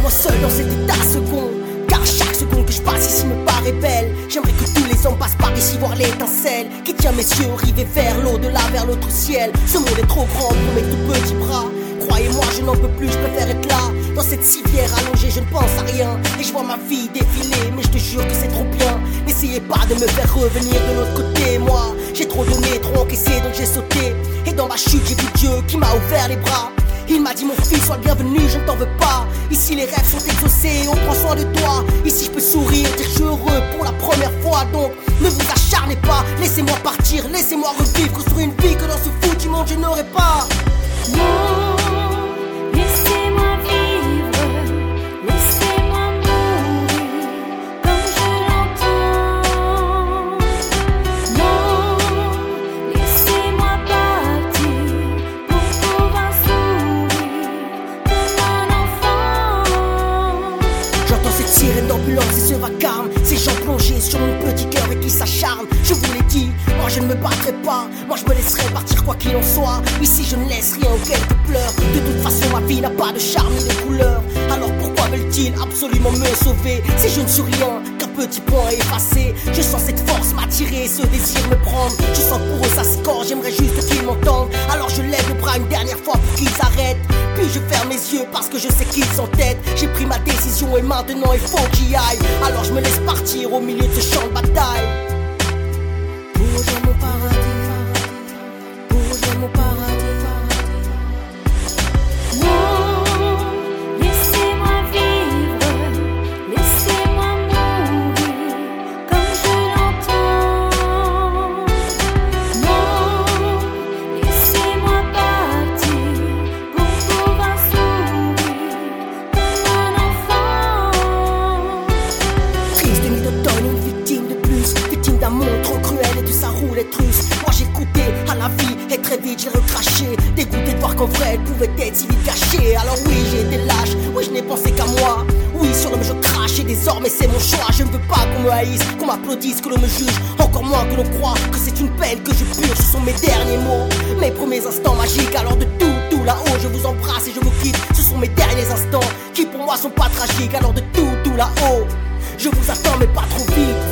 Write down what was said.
moi seul dans cet état second. Car chaque seconde que je passe ici me paraît belle. J'aimerais que tous les hommes passent par ici voir l'étincelle qui tient mes yeux rivés vers l'au-delà, vers l'autre ciel. Ce monde est trop grand pour mes tout petits bras. Croyez-moi, je n'en peux plus, je préfère être là. Dans cette civière allongée, je ne pense à rien. Et je vois ma vie défiler, mais je te jure que c'est trop bien. N'essayez pas de me faire revenir de l'autre côté. Moi, j'ai trop donné, trop encaissé, donc j'ai sauté. Et dans ma chute, j'ai vu Dieu qui m'a ouvert les bras. Il m'a dit mon fils, sois bienvenu, je ne t'en veux pas. Ici les rêves sont exaucés, on prend soin de toi. Ici je peux sourire, dire je suis heureux pour la première fois. Donc ne vous acharnez pas, laissez-moi partir, laissez-moi revivre, construire une vie que dans ce foutu monde je n'aurais pas. Ces gens plongés sur mon petit cœur et qui s'acharnent. Je vous l'ai dit, moi je ne me battrai pas. Moi je me laisserai partir quoi qu'il en soit. Ici je ne laisse rien aux quelques pleurs De toute façon ma vie n'a pas de charme ni de couleur. Alors pourquoi veulent-ils absolument me sauver Si je ne suis rien qu'un petit point effacé? Je sens cette force m'attirer, ce désir me prendre. Je sens pour eux ça score, j'aimerais juste qu'ils m'entendent. Alors je lève le bras une dernière fois pour qu'ils arrêtent. Puis je mes yeux parce que je sais qu'ils sont tête J'ai pris ma décision et maintenant il faut qu'il aille. Alors je me laisse partir au milieu de ce champ de bataille très vite j'ai recraché. Dégoûté de voir qu'en vrai elle pouvait être si vite cachée Alors oui j'ai été lâche, oui je n'ai pensé qu'à moi. Oui sur l'homme je crache. Et désormais c'est mon choix. Je ne veux pas qu'on me haïsse, qu'on m'applaudisse, que l'on me juge. Encore moins que l'on croit que c'est une peine que je purge. Ce sont mes derniers mots, mes premiers instants magiques. Alors de tout, tout là-haut je vous embrasse et je vous quitte. Ce sont mes derniers instants qui pour moi sont pas tragiques. Alors de tout, tout là-haut je vous attends mais pas trop vite